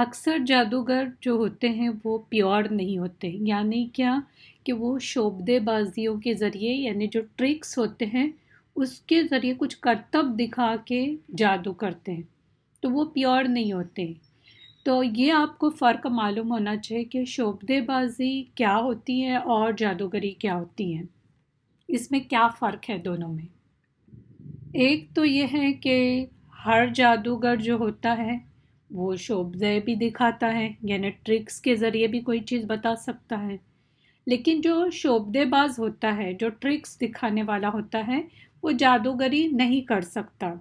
اکثر جادوگر جو ہوتے ہیں وہ پیور نہیں ہوتے یعنی کیا کہ وہ شعبدے بازیوں کے ذریعے یعنی جو ٹرکس ہوتے ہیں، اس کے ذریعے کچھ کرتب دکھا کے جادو کرتے ہیں، تو وہ پیور نہیں ہوتے۔ تو یہ آپ کو فرق معلوم ہونا چاہیے کہ شعبدے بازی کیا ہوتی ہے اور جادوگری کیا ہوتی ہیں اس میں کیا فرق ہے دونوں میں؟ ایک تو یہ ہے کہ ہر جادوگر جو ہوتا ہے وہ شعبے بھی دکھاتا ہے یعنی ٹرکس کے ذریعے بھی کوئی چیز بتا سکتا ہے۔ لیکن جو شعبے باز ہوتا ہے، جو ٹرکس دکھانے والا ہوتا ہے، وہ جادوگری نہیں کر سکتا۔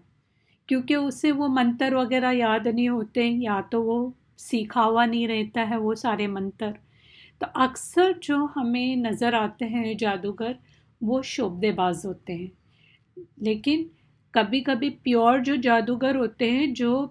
کیونکہ اسے وہ منتر وغیرہ یاد نہیں ہوتے، یا تو وہ سیکھا ہوا نہیں رہتا ہے وہ سارے منتر۔ تو اکثر جو ہمیں نظر آتے ہیں جادوگر، وہ شعبے باز ہوتے ہیں۔ لیکن کبھی کبھی پیور جو جادوگر ہوتے ہیں، جو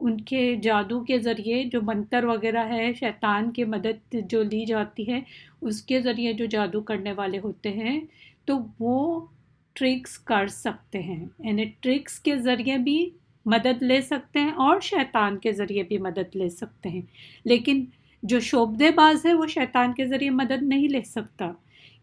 ان کے جادو کے ذریعے جو منتر وغیرہ ہے، شیطان کی مدد جو لی جاتی ہے، اس کے ذریعے جو جادو کرنے والے ہوتے ہیں، تو وہ ٹرکس کر سکتے ہیں۔ یعنی ٹرکس کے ذریعے بھی مدد لے سکتے ہیں اور شیطان کے ذریعے بھی مدد لے سکتے ہیں۔ لیکن جو شعبدے باز ہے، وہ شیطان کے ذریعے مدد نہیں لے سکتا،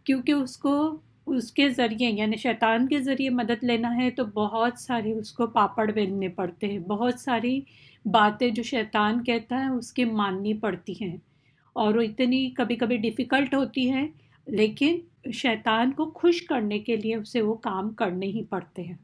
کیونکہ اس کو اس کے ذریعے یعنی شیطان کے ذریعے مدد لینا ہے، تو بہت سارے اس کو پاپڑ بیلنے پڑتے ہیں۔ بہت ساری باتیں جو شیطان کہتا ہے، اس کے ماننی پڑتی ہیں۔ اور وہ اتنی کبھی کبھی ڈیفیکلٹ ہوتی ہے لیکن شیطان کو خوش کرنے کے لیے اسے وہ کام کرنے ہی پڑتے ہیں۔